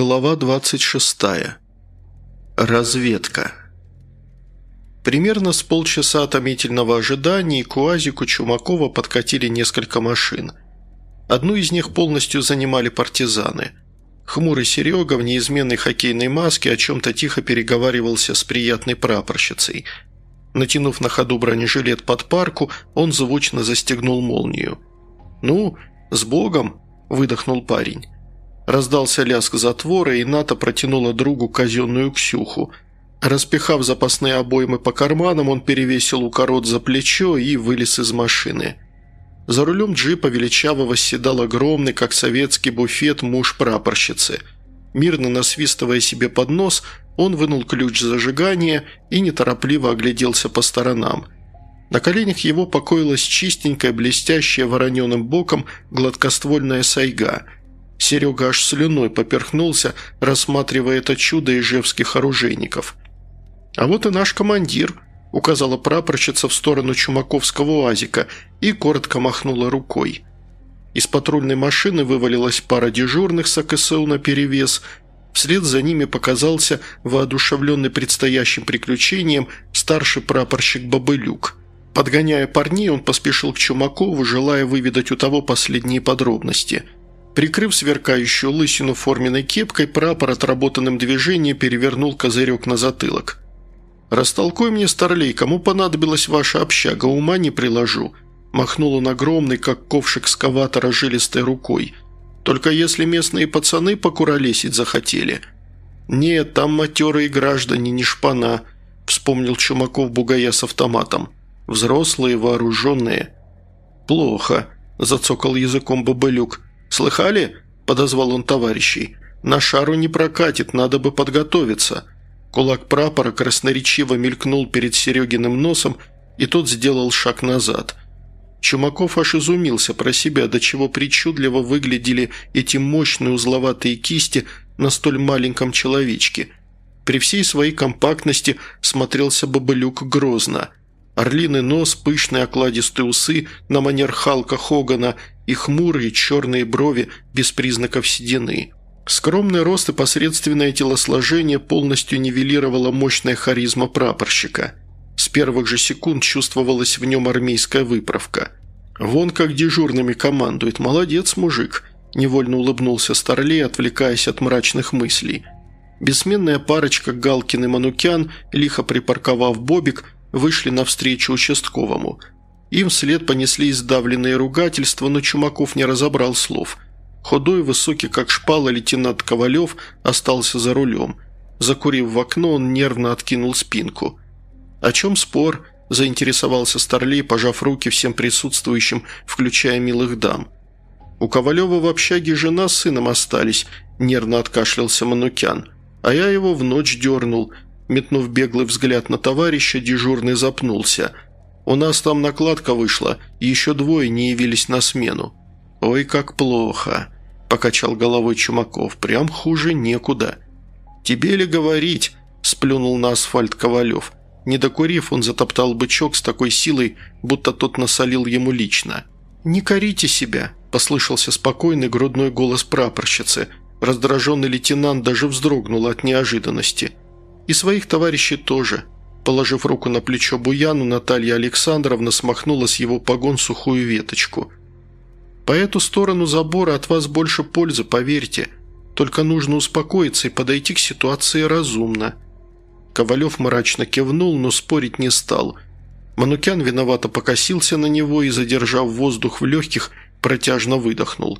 Глава 26. Разведка. Примерно с полчаса томительного ожидания к УАЗику Чумакова подкатили несколько машин. Одну из них полностью занимали партизаны. Хмурый Серега в неизменной хоккейной маске о чем-то тихо переговаривался с приятной прапорщицей. Натянув на ходу бронежилет под парку, он звучно застегнул молнию. «Ну, с Богом!» – выдохнул парень. Раздался лязг затвора, и Ната протянула другу казенную Ксюху. Распихав запасные обоймы по карманам, он перевесил укорот за плечо и вылез из машины. За рулем джипа величаво восседал огромный, как советский буфет, муж прапорщицы. Мирно насвистывая себе под нос, он вынул ключ зажигания и неторопливо огляделся по сторонам. На коленях его покоилась чистенькая, блестящая вороненым боком гладкоствольная сайга – Серега аж слюной поперхнулся, рассматривая это чудо ижевских оружейников. «А вот и наш командир», – указала прапорщица в сторону Чумаковского уазика и коротко махнула рукой. Из патрульной машины вывалилась пара дежурных с АКСУ наперевес. Вслед за ними показался воодушевленный предстоящим приключением старший прапорщик Бабылюк. Подгоняя парней, он поспешил к Чумакову, желая выведать у того последние подробности – Прикрыв сверкающую лысину форменной кепкой, прапор отработанным движением перевернул козырек на затылок. «Растолкуй мне, старлей, кому понадобилась ваша общага, ума не приложу», махнул он огромный, как ковш экскаватора, жилистой рукой. «Только если местные пацаны покуролесить захотели». «Нет, там матерые граждане, не шпана», вспомнил Чумаков бугая с автоматом. «Взрослые, вооруженные». «Плохо», – зацокал языком бабылюк. «Слыхали?» – подозвал он товарищей. «На шару не прокатит, надо бы подготовиться». Кулак прапора красноречиво мелькнул перед Серегиным носом, и тот сделал шаг назад. Чумаков аж изумился про себя, до чего причудливо выглядели эти мощные узловатые кисти на столь маленьком человечке. При всей своей компактности смотрелся бабылюк грозно. Орлиный нос, пышные окладистые усы на манер Халка Хогана и хмурые черные брови без признаков седины. Скромный рост и посредственное телосложение полностью нивелировала мощная харизма прапорщика. С первых же секунд чувствовалась в нем армейская выправка. «Вон как дежурными командует, молодец мужик», – невольно улыбнулся Старлей, отвлекаясь от мрачных мыслей. Бессменная парочка Галкин и Манукян, лихо припарковав Бобик, вышли навстречу участковому – им вслед понесли издавленные ругательства, но Чумаков не разобрал слов. Худой, высокий, как шпала, лейтенант Ковалев остался за рулем. Закурив в окно, он нервно откинул спинку. «О чем спор?» – заинтересовался Старлей, пожав руки всем присутствующим, включая милых дам. «У Ковалева в общаге жена с сыном остались», – нервно откашлялся Манукян. «А я его в ночь дернул». Метнув беглый взгляд на товарища, дежурный запнулся – у нас там накладка вышла, еще двое не явились на смену». «Ой, как плохо», – покачал головой Чумаков, – «прям хуже некуда». «Тебе ли говорить?» – сплюнул на асфальт Ковалев. Не докурив, он затоптал бычок с такой силой, будто тот насолил ему лично. «Не корите себя», – послышался спокойный грудной голос прапорщицы. Раздраженный лейтенант даже вздрогнул от неожиданности. «И своих товарищей тоже. Положив руку на плечо Буяну, Наталья Александровна смахнула с его погон сухую веточку. «По эту сторону забора от вас больше пользы, поверьте. Только нужно успокоиться и подойти к ситуации разумно». Ковалев мрачно кивнул, но спорить не стал. Манукян виновато покосился на него и, задержав воздух в легких, протяжно выдохнул.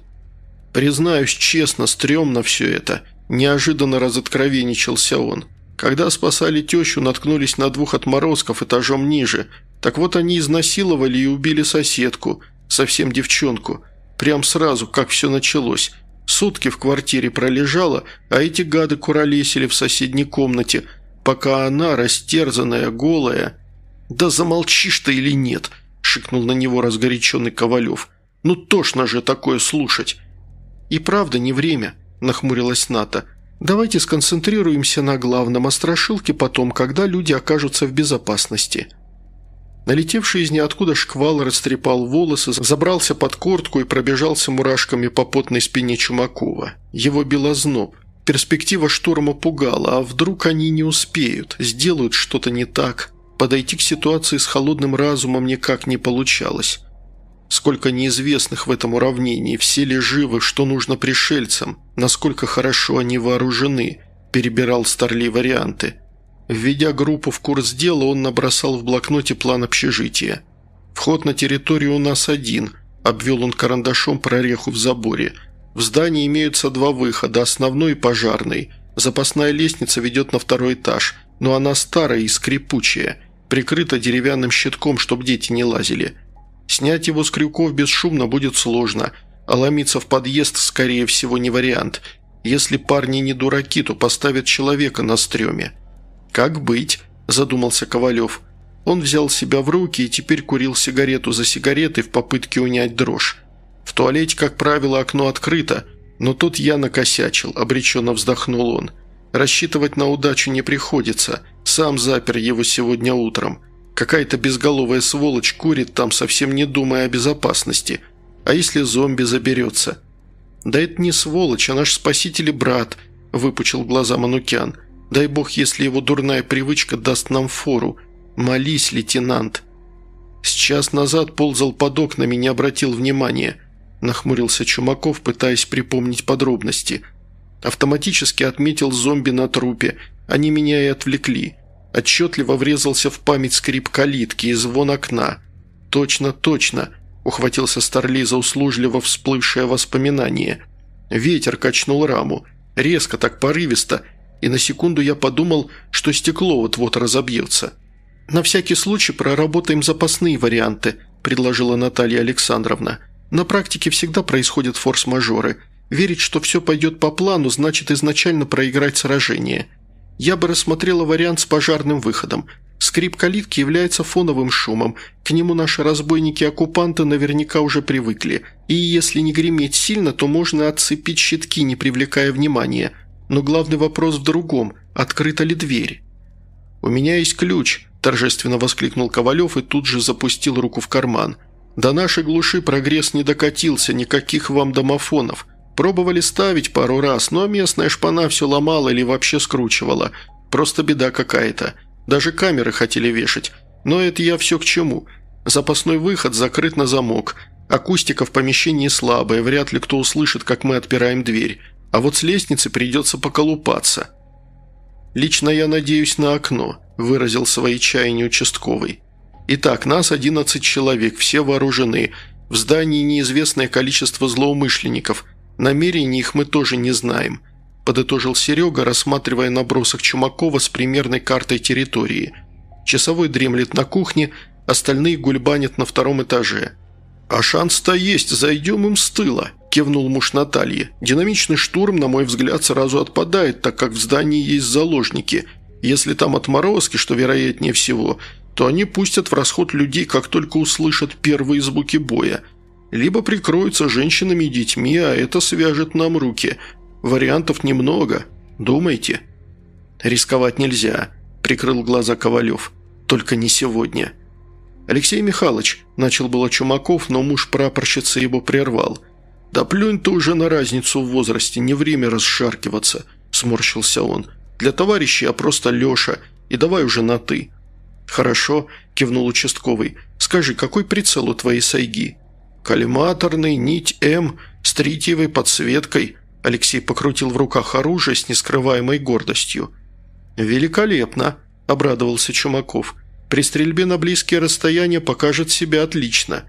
«Признаюсь честно, стрёмно все это», – неожиданно разоткровенничался он. Когда спасали тещу, наткнулись на двух отморозков этажом ниже. Так вот они изнасиловали и убили соседку, совсем девчонку. Прям сразу, как все началось. Сутки в квартире пролежала, а эти гады куролесили в соседней комнате, пока она, растерзанная, голая... «Да замолчишь ты или нет?» – шикнул на него разгоряченный Ковалев. «Ну тошно же такое слушать!» «И правда не время», – нахмурилась Ната – Давайте сконцентрируемся на главном, а страшилке потом, когда люди окажутся в безопасности». Налетевший из ниоткуда шквал растрепал волосы, забрался под куртку и пробежался мурашками по потной спине Чумакова. Его белозноб. Перспектива штурма пугала, а вдруг они не успеют, сделают что-то не так. Подойти к ситуации с холодным разумом никак не получалось. Сколько неизвестных в этом уравнении, все ли живы, что нужно пришельцам, насколько хорошо они вооружены, перебирал Старли варианты. Введя группу в курс дела, он набросал в блокноте план общежития. «Вход на территорию у нас один», – обвел он карандашом прореху в заборе. «В здании имеются два выхода, основной и пожарный. Запасная лестница ведет на второй этаж, но она старая и скрипучая, прикрыта деревянным щитком, чтобы дети не лазили». Снять его с крюков бесшумно будет сложно, а ломиться в подъезд, скорее всего, не вариант. Если парни не дураки, то поставят человека на стреме. «Как быть?» – задумался Ковалев. Он взял себя в руки и теперь курил сигарету за сигаретой в попытке унять дрожь. В туалете, как правило, окно открыто, но тут я накосячил, обреченно вздохнул он. Рассчитывать на удачу не приходится, сам запер его сегодня утром. Какая-то безголовая сволочь курит там, совсем не думая о безопасности. А если зомби заберется? «Да это не сволочь, а наш спаситель и брат», – выпучил глаза Манукян. «Дай бог, если его дурная привычка даст нам фору. Молись, лейтенант». С час назад ползал под окнами, не обратил внимания. Нахмурился Чумаков, пытаясь припомнить подробности. Автоматически отметил зомби на трупе. Они меня и отвлекли. Отчетливо врезался в память скрип калитки и звон окна. «Точно, точно!» – ухватился Старли за услужливо всплывшее воспоминание. Ветер качнул раму. Резко, так порывисто, и на секунду я подумал, что стекло вот-вот разобьется. «На всякий случай проработаем запасные варианты», – предложила Наталья Александровна. «На практике всегда происходят форс-мажоры. Верить, что все пойдет по плану, значит изначально проиграть сражение. Я бы рассмотрела вариант с пожарным выходом. Скрип калитки является фоновым шумом. К нему наши разбойники-оккупанты наверняка уже привыкли. И если не греметь сильно, то можно отцепить щитки, не привлекая внимания. Но главный вопрос в другом – открыта ли дверь? «У меня есть ключ», – торжественно воскликнул Ковалев и тут же запустил руку в карман. «До нашей глуши прогресс не докатился, никаких вам домофонов. Пробовали ставить пару раз, но местная шпана все ломала или вообще скручивала. Просто беда какая-то. Даже камеры хотели вешать. Но это я все к чему. Запасной выход закрыт на замок. Акустика в помещении слабая, вряд ли кто услышит, как мы отпираем дверь. А вот с лестницы придется поколупаться. «Лично я надеюсь на окно», – выразил свои чаяния участковый. «Итак, нас 11 человек, все вооружены. В здании неизвестное количество злоумышленников – Намерений их мы тоже не знаем», – подытожил Серега, рассматривая набросок Чумакова с примерной картой территории. Часовой дремлет на кухне, остальные гульбанят на втором этаже. «А шанс-то есть, зайдем им с тыла», – кивнул муж Натальи. «Динамичный штурм, на мой взгляд, сразу отпадает, так как в здании есть заложники. Если там отморозки, что вероятнее всего, то они пустят в расход людей, как только услышат первые звуки боя – либо прикроются женщинами и детьми, а это свяжет нам руки. Вариантов немного. Думайте». «Рисковать нельзя», – прикрыл глаза Ковалев. «Только не сегодня». «Алексей Михайлович», – начал было Чумаков, но муж прапорщицы его прервал. «Да плюнь ты уже на разницу в возрасте, не время расшаркиваться», – сморщился он. «Для товарищей я просто Леша, и давай уже на «ты». «Хорошо», – кивнул участковый. «Скажи, какой прицел у твоей сайги?» «Коллиматорный, нить М с тритиевой подсветкой», Алексей покрутил в руках оружие с нескрываемой гордостью. «Великолепно», – обрадовался Чумаков. «При стрельбе на близкие расстояния покажет себя отлично».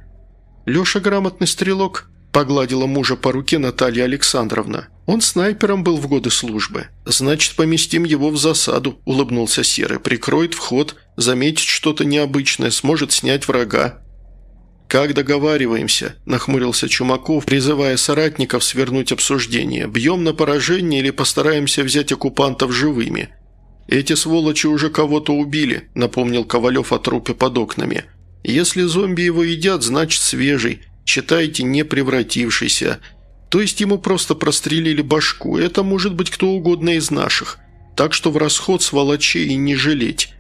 «Леша грамотный стрелок», – погладила мужа по руке Наталья Александровна. «Он снайпером был в годы службы». «Значит, поместим его в засаду», – улыбнулся Серый. «Прикроет вход, заметит что-то необычное, сможет снять врага». «Как договариваемся?» – нахмурился Чумаков, призывая соратников свернуть обсуждение. «Бьем на поражение или постараемся взять оккупантов живыми?» «Эти сволочи уже кого-то убили», – напомнил Ковалев о трупе под окнами. «Если зомби его едят, значит свежий, считайте, не превратившийся. То есть ему просто прострелили башку, это может быть кто угодно из наших. Так что в расход сволочей не жалеть».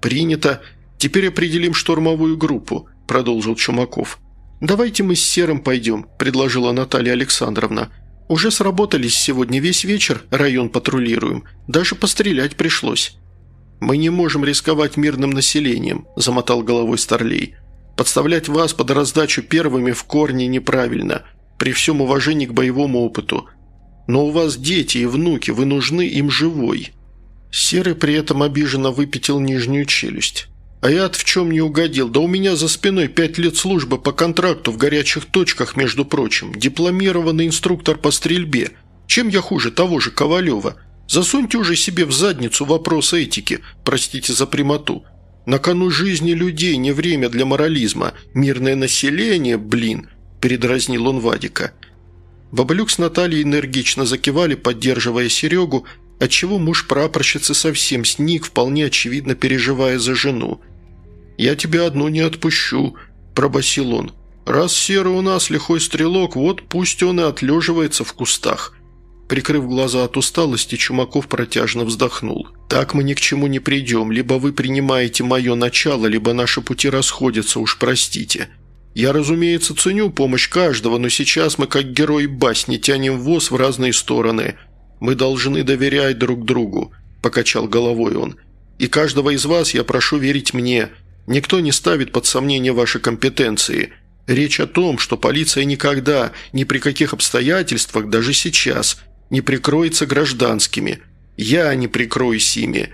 «Принято. Теперь определим штурмовую группу продолжил Чумаков. «Давайте мы с Серым пойдем», – предложила Наталья Александровна. Уже сработались сегодня весь вечер, район патрулируем. Даже пострелять пришлось». «Мы не можем рисковать мирным населением», – замотал головой Старлей. «Подставлять вас под раздачу первыми в корне неправильно, при всем уважении к боевому опыту. Но у вас дети и внуки, вы нужны им живой». Серый при этом обиженно выпятил нижнюю челюсть. «А я в чем не угодил? Да у меня за спиной пять лет службы по контракту в горячих точках, между прочим. Дипломированный инструктор по стрельбе. Чем я хуже того же Ковалева? Засуньте уже себе в задницу вопрос этики, простите за прямоту. На кону жизни людей не время для морализма. Мирное население, блин!» – передразнил он Вадика. Бабалюк с Натальей энергично закивали, поддерживая Серегу, отчего муж прапорщицы совсем сник, вполне очевидно переживая за жену. «Я тебя одну не отпущу», – пробасил он. «Раз Серый у нас лихой стрелок, вот пусть он и отлеживается в кустах». Прикрыв глаза от усталости, Чумаков протяжно вздохнул. «Так мы ни к чему не придем. Либо вы принимаете мое начало, либо наши пути расходятся, уж простите. Я, разумеется, ценю помощь каждого, но сейчас мы, как герои басни, тянем воз в разные стороны. Мы должны доверять друг другу», – покачал головой он. «И каждого из вас я прошу верить мне. Никто не ставит под сомнение ваши компетенции. Речь о том, что полиция никогда, ни при каких обстоятельствах, даже сейчас – не прикроется гражданскими. Я не прикроюсь ими».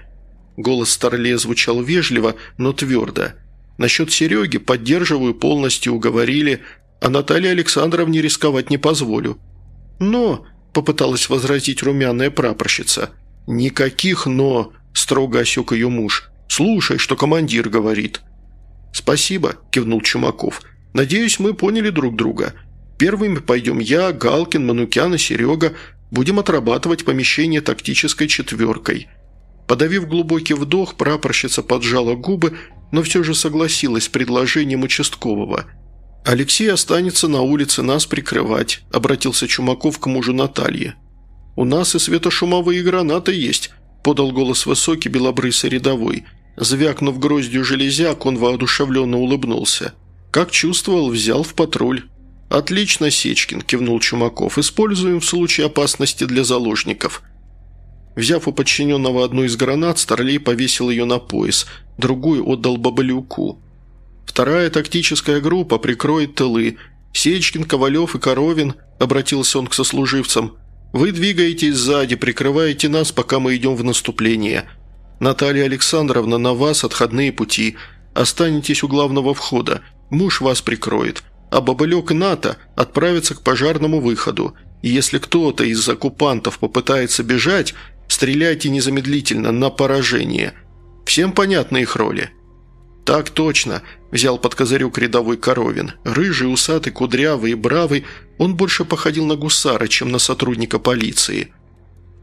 Голос Старле звучал вежливо, но твердо. «Насчет Сереги поддерживаю, полностью уговорили, а Наталье Александровне рисковать не позволю». «Но», – попыталась возразить румяная прапорщица. «Никаких «но», – строго осек ее муж. «Слушай, что командир говорит». «Спасибо», – кивнул Чумаков. «Надеюсь, мы поняли друг друга. Первыми пойдем я, Галкин, Манукян и Серега, Будем отрабатывать помещение тактической четверкой». Подавив глубокий вдох, прапорщица поджала губы, но все же согласилась с предложением участкового. «Алексей останется на улице нас прикрывать», – обратился Чумаков к мужу Натальи. «У нас и светошумовые гранаты есть», – подал голос высокий белобрысый рядовой. Звякнув гроздью железяк, он воодушевленно улыбнулся. «Как чувствовал, взял в патруль». «Отлично, Сечкин», – кивнул Чумаков. «Используем в случае опасности для заложников». Взяв у подчиненного одну из гранат, Старлей повесил ее на пояс, другую отдал Бабалюку. «Вторая тактическая группа прикроет тылы. Сечкин, Ковалев и Коровин», – обратился он к сослуживцам. «Вы двигаетесь сзади, прикрываете нас, пока мы идем в наступление. Наталья Александровна, на вас отходные пути. Останетесь у главного входа. Муж вас прикроет а бобылек НАТО отправится к пожарному выходу. И если кто-то из оккупантов попытается бежать, стреляйте незамедлительно на поражение. Всем понятны их роли?» «Так точно», – взял под козырюк рядовой Коровин. Рыжий, усатый, кудрявый и бравый, он больше походил на гусара, чем на сотрудника полиции.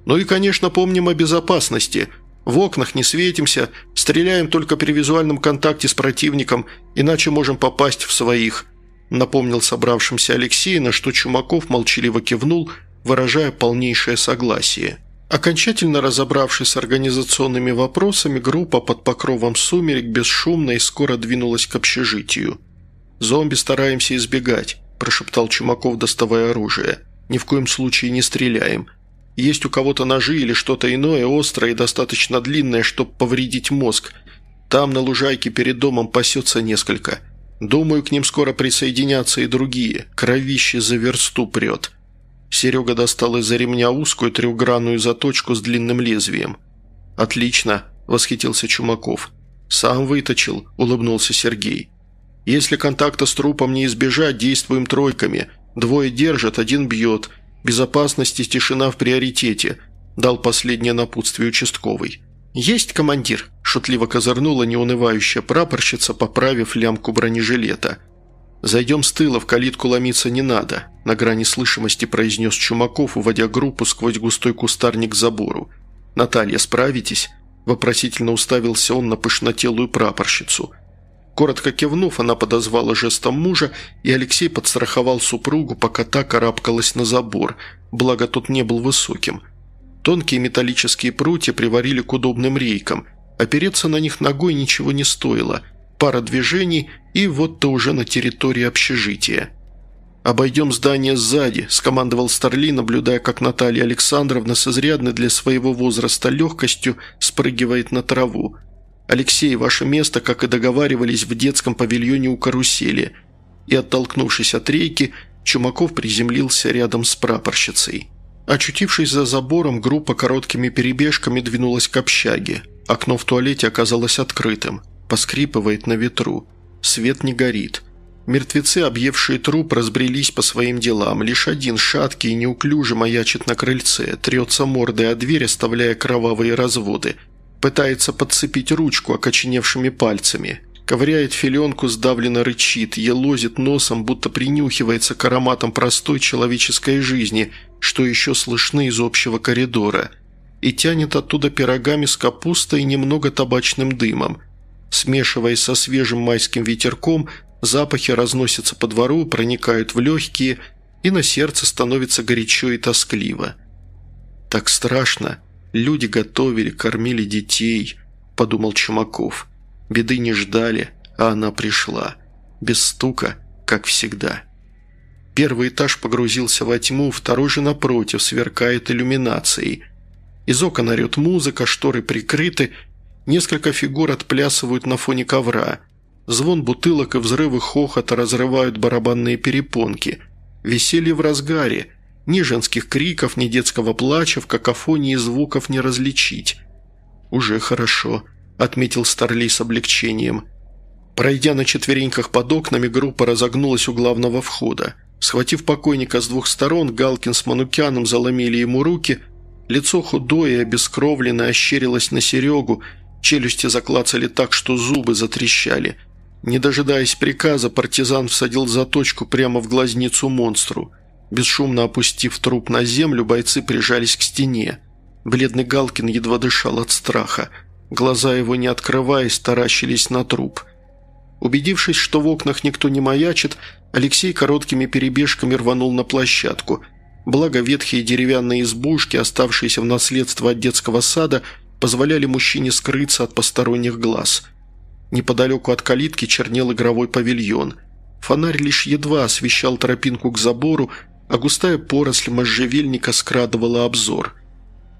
«Ну и, конечно, помним о безопасности. В окнах не светимся, стреляем только при визуальном контакте с противником, иначе можем попасть в своих напомнил собравшимся Алексей, на что Чумаков молчаливо кивнул, выражая полнейшее согласие. Окончательно разобравшись с организационными вопросами, группа под покровом сумерек бесшумно и скоро двинулась к общежитию. «Зомби стараемся избегать», – прошептал Чумаков, доставая оружие. «Ни в коем случае не стреляем. Есть у кого-то ножи или что-то иное, острое и достаточно длинное, чтобы повредить мозг. Там на лужайке перед домом пасется несколько». Думаю, к ним скоро присоединятся и другие. Кровище за версту прет». Серега достал из-за ремня узкую трехгранную заточку с длинным лезвием. «Отлично», – восхитился Чумаков. «Сам выточил», – улыбнулся Сергей. «Если контакта с трупом не избежать, действуем тройками. Двое держат, один бьет. Безопасность и тишина в приоритете», – дал последнее напутствие участковый. «Есть командир», – шутливо козырнула неунывающая прапорщица, поправив лямку бронежилета. «Зайдем с тыла, в калитку ломиться не надо», – на грани слышимости произнес Чумаков, уводя группу сквозь густой кустарник к забору. «Наталья, справитесь?» – вопросительно уставился он на пышнотелую прапорщицу. Коротко кивнув, она подозвала жестом мужа, и Алексей подстраховал супругу, пока та карабкалась на забор, благо тот не был высоким – Тонкие металлические прутья приварили к удобным рейкам. Опереться на них ногой ничего не стоило. Пара движений, и вот ты уже на территории общежития. «Обойдем здание сзади», – скомандовал Старли, наблюдая, как Наталья Александровна с изрядной для своего возраста легкостью спрыгивает на траву. «Алексей, ваше место, как и договаривались, в детском павильоне у карусели». И, оттолкнувшись от рейки, Чумаков приземлился рядом с прапорщицей. Очутившись за забором, группа короткими перебежками двинулась к общаге. Окно в туалете оказалось открытым. Поскрипывает на ветру. Свет не горит. Мертвецы, объевшие труп, разбрелись по своим делам. Лишь один шаткий и неуклюже маячит на крыльце, трется мордой о дверь, оставляя кровавые разводы. Пытается подцепить ручку окоченевшими пальцами. Ковыряет филенку, сдавленно рычит, елозит носом, будто принюхивается к ароматам простой человеческой жизни, что еще слышны из общего коридора. И тянет оттуда пирогами с капустой и немного табачным дымом. Смешиваясь со свежим майским ветерком, Запахи разносятся по двору, проникают в легкие, и на сердце становится горячо и тоскливо. «Так страшно. Люди готовили, кормили детей», – подумал Чумаков. «Беды не ждали, а она пришла. Без стука, как всегда». Первый этаж погрузился во тьму, второй же напротив сверкает иллюминацией. Из окон орет музыка, шторы прикрыты, несколько фигур отплясывают на фоне ковра – Звон бутылок и взрывы хохота разрывают барабанные перепонки. Веселье в разгаре. Ни женских криков, ни детского плача, в какофонии звуков не различить. «Уже хорошо», – отметил Старли с облегчением. Пройдя на четвереньках под окнами, группа разогнулась у главного входа. Схватив покойника с двух сторон, Галкин с Манукяном заломили ему руки. Лицо худое и обескровленное ощерилось на Серегу, челюсти заклацали так, что зубы затрещали – не дожидаясь приказа, партизан всадил заточку прямо в глазницу монстру. Бесшумно опустив труп на землю, бойцы прижались к стене. Бледный Галкин едва дышал от страха. Глаза его, не открываясь, таращились на труп. Убедившись, что в окнах никто не маячит, Алексей короткими перебежками рванул на площадку. Благо ветхие деревянные избушки, оставшиеся в наследство от детского сада, позволяли мужчине скрыться от посторонних глаз – Неподалеку от калитки чернел игровой павильон. Фонарь лишь едва освещал тропинку к забору, а густая поросль можжевельника скрадывала обзор.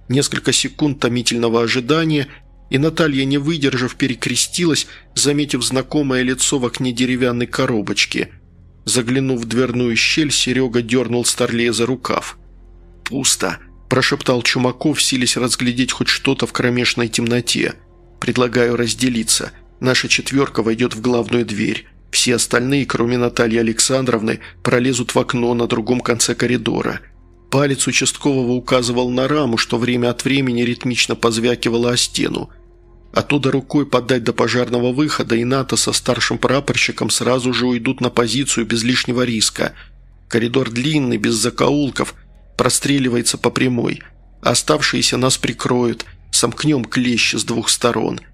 Несколько секунд томительного ожидания, и Наталья, не выдержав, перекрестилась, заметив знакомое лицо в окне деревянной коробочки. Заглянув в дверную щель, Серега дернул Старлея за рукав. «Пусто», – прошептал Чумаков, силясь разглядеть хоть что-то в кромешной темноте. «Предлагаю разделиться». Наша четверка войдет в главную дверь. Все остальные, кроме Натальи Александровны, пролезут в окно на другом конце коридора. Палец участкового указывал на раму, что время от времени ритмично позвякивало о стену. Оттуда рукой подать до пожарного выхода, и НАТО со старшим прапорщиком сразу же уйдут на позицию без лишнего риска. Коридор длинный, без закоулков, простреливается по прямой. оставшиеся нас прикроют, сомкнем клещ с двух сторон –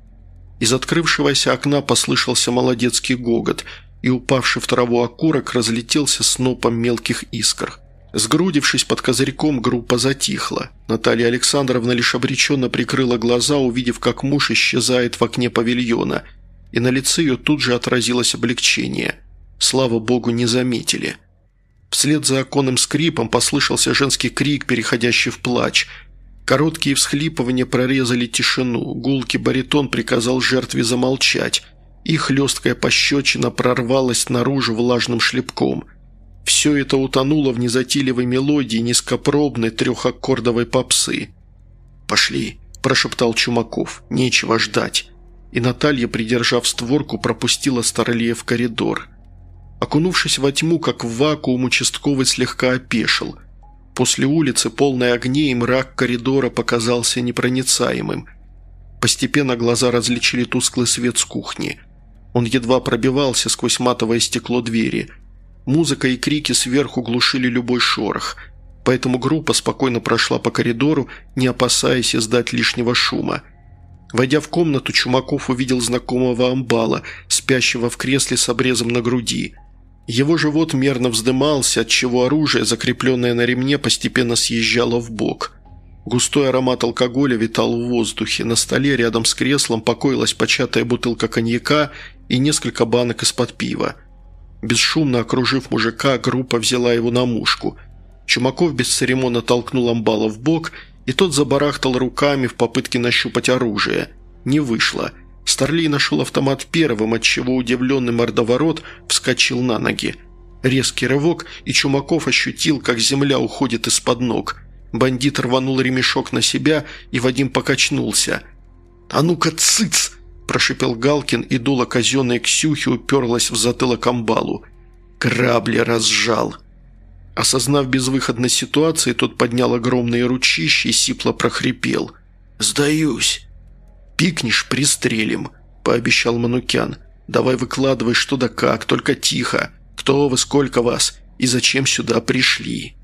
из открывшегося окна послышался молодецкий гогот, и упавший в траву окурок разлетелся снопом мелких искр. Сгрудившись под козырьком, группа затихла. Наталья Александровна лишь обреченно прикрыла глаза, увидев, как муж исчезает в окне павильона, и на лице ее тут же отразилось облегчение. Слава богу, не заметили. Вслед за оконным скрипом послышался женский крик, переходящий в плач – Короткие всхлипывания прорезали тишину. Гулкий баритон приказал жертве замолчать. И хлесткая пощечина прорвалась наружу влажным шлепком. Все это утонуло в незатейливой мелодии низкопробной трехаккордовой попсы. «Пошли», – прошептал Чумаков. «Нечего ждать». И Наталья, придержав створку, пропустила Старлея в коридор. Окунувшись во тьму, как в вакуум, участковый слегка опешил – После улицы, полной огней, мрак коридора показался непроницаемым. Постепенно глаза различили тусклый свет с кухни. Он едва пробивался сквозь матовое стекло двери. Музыка и крики сверху глушили любой шорох, поэтому группа спокойно прошла по коридору, не опасаясь издать лишнего шума. Войдя в комнату, Чумаков увидел знакомого амбала, спящего в кресле с обрезом на груди – его живот мерно вздымался, отчего оружие, закрепленное на ремне, постепенно съезжало в бок. Густой аромат алкоголя витал в воздухе. На столе рядом с креслом покоилась початая бутылка коньяка и несколько банок из-под пива. Бесшумно окружив мужика, группа взяла его на мушку. Чумаков без церемона толкнул амбала в бок, и тот забарахтал руками в попытке нащупать оружие. Не вышло. Старли нашел автомат первым, отчего удивленный мордоворот вскочил на ноги. Резкий рывок, и Чумаков ощутил, как земля уходит из-под ног. Бандит рванул ремешок на себя, и Вадим покачнулся. «А ну-ка, цыц!» – прошипел Галкин, и дуло казенной Ксюхи уперлась в затылок амбалу. «Грабли разжал!» Осознав безвыходность ситуации, тот поднял огромные ручища и сипло прохрипел. «Сдаюсь!» «Пикнешь – пристрелим», – пообещал Манукян. «Давай выкладывай что да как, только тихо. Кто вы, сколько вас и зачем сюда пришли?»